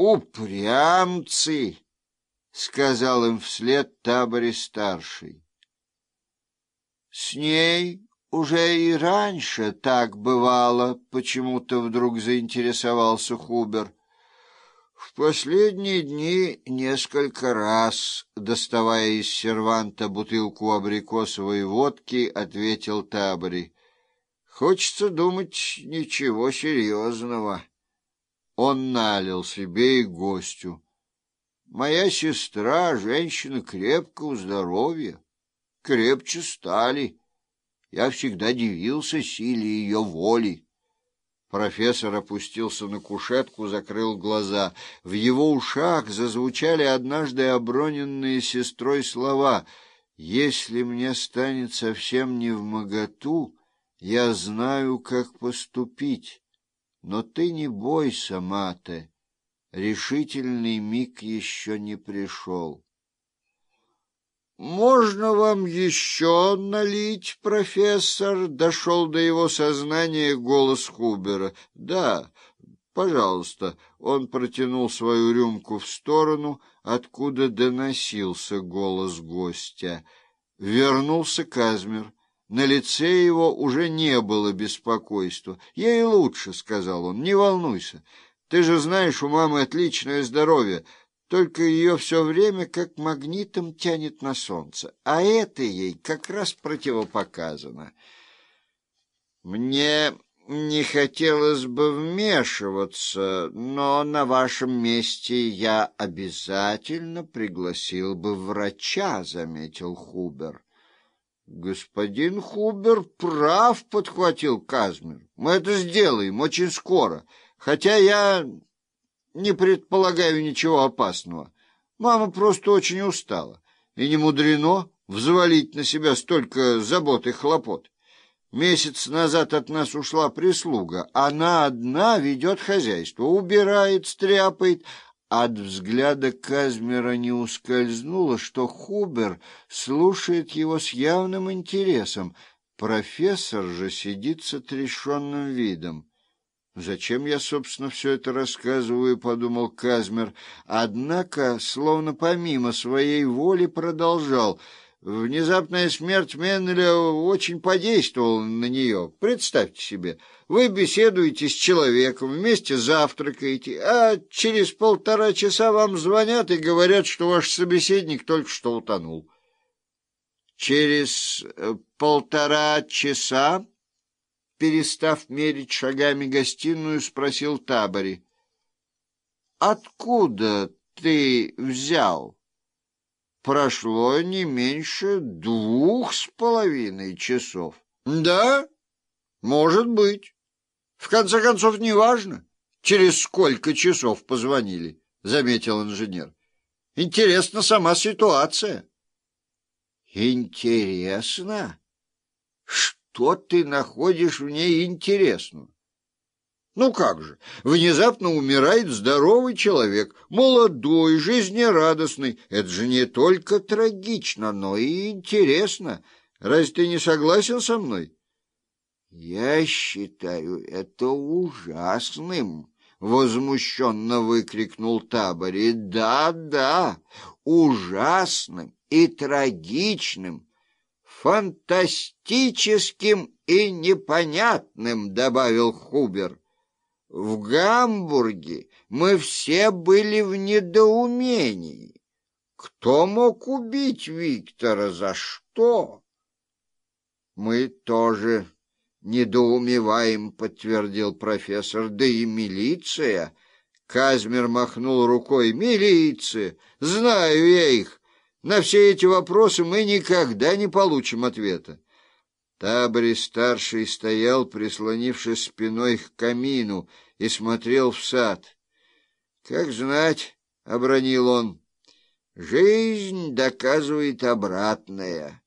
«Упрямцы!» — сказал им вслед табори-старший. С ней уже и раньше так бывало, почему-то вдруг заинтересовался Хубер. В последние дни несколько раз, доставая из серванта бутылку абрикосовой водки, ответил Табори. Хочется думать, ничего серьезного. Он налил себе и гостю. Моя сестра, женщина крепкого здоровья, крепче стали. Я всегда дивился силе ее воли. Профессор опустился на кушетку, закрыл глаза. В его ушах зазвучали однажды оброненные сестрой слова «Если мне станет совсем не в моготу, я знаю, как поступить. Но ты не бойся, Мате, решительный миг еще не пришел». «Можно вам еще налить, профессор?» — дошел до его сознания голос Хубера. «Да, пожалуйста». Он протянул свою рюмку в сторону, откуда доносился голос гостя. Вернулся Казмер. На лице его уже не было беспокойства. «Ей лучше», — сказал он, — «не волнуйся. Ты же знаешь, у мамы отличное здоровье» только ее все время как магнитом тянет на солнце, а это ей как раз противопоказано. Мне не хотелось бы вмешиваться, но на вашем месте я обязательно пригласил бы врача, — заметил Хубер. — Господин Хубер прав, — подхватил Казмер. — Мы это сделаем очень скоро, хотя я не предполагаю ничего опасного. Мама просто очень устала, и не мудрено взвалить на себя столько забот и хлопот. Месяц назад от нас ушла прислуга. Она одна ведет хозяйство, убирает, стряпает. От взгляда Казмера не ускользнуло, что Хубер слушает его с явным интересом. Профессор же сидит с отрешенным видом. «Зачем я, собственно, все это рассказываю?» — подумал Казмер. Однако, словно помимо своей воли, продолжал. Внезапная смерть Меннеля очень подействовала на нее. Представьте себе, вы беседуете с человеком, вместе завтракаете, а через полтора часа вам звонят и говорят, что ваш собеседник только что утонул. Через э, полтора часа перестав мерить шагами гостиную, спросил Табори. — Откуда ты взял? Прошло не меньше двух с половиной часов. — Да, может быть. В конце концов, неважно, через сколько часов позвонили, — заметил инженер. — Интересна сама ситуация. — Интересно? Что? ты находишь в ней интересного? Ну как же, внезапно умирает здоровый человек, молодой, жизнерадостный. Это же не только трагично, но и интересно. Разве ты не согласен со мной? Я считаю это ужасным, — возмущенно выкрикнул Табори. Да, да, ужасным и трагичным фантастическим и непонятным, — добавил Хубер. В Гамбурге мы все были в недоумении. Кто мог убить Виктора? За что? Мы тоже недоумеваем, — подтвердил профессор. Да и милиция. Казмер махнул рукой. Милиция! Знаю я их. На все эти вопросы мы никогда не получим ответа. Табори-старший стоял, прислонившись спиной к камину, и смотрел в сад. — Как знать, — обронил он, — жизнь доказывает обратное.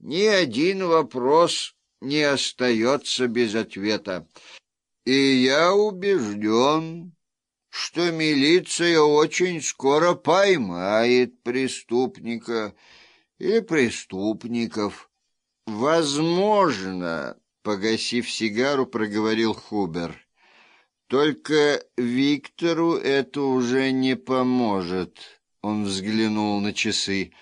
Ни один вопрос не остается без ответа. И я убежден, что милиция очень скоро поймает преступника или преступников. Возможно, погасив сигару, проговорил Хубер. Только Виктору это уже не поможет. Он взглянул на часы.